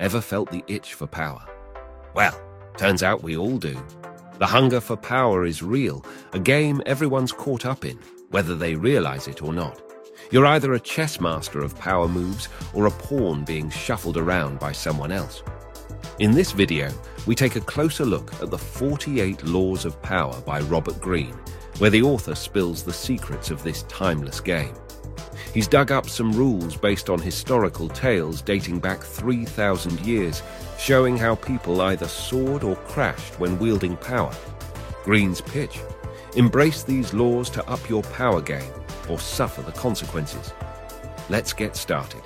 Ever felt the itch for power? Well, turns out we all do. The hunger for power is real, a game everyone's caught up in, whether they realize it or not. You're either a chess master of power moves or a pawn being shuffled around by someone else. In this video, we take a closer look at the 48 Laws of Power by Robert Greene, where the author spills the secrets of this timeless game. He's dug up some rules based on historical tales dating back 3,000 years, showing how people either soared or crashed when wielding power. Greene's pitch embrace these laws to up your power game or suffer the consequences. Let's get started.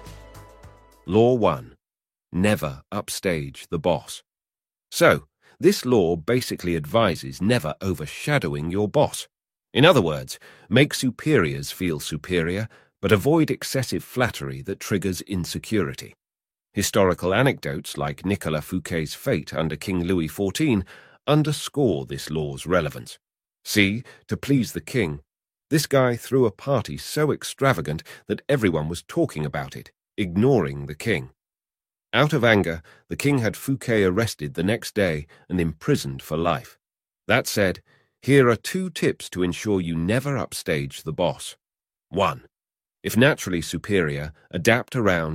Law 1 Never upstage the boss. So, this law basically advises never overshadowing your boss. In other words, make superiors feel superior but avoid excessive flattery that triggers insecurity. Historical anecdotes like Nicolas Fouquet's fate under King Louis XIV underscore this law's relevance. See, to please the king, this guy threw a party so extravagant that everyone was talking about it, ignoring the king. Out of anger, the king had Fouquet arrested the next day and imprisoned for life. That said, here are two tips to ensure you never upstage the boss. 1. If naturally superior, adapt around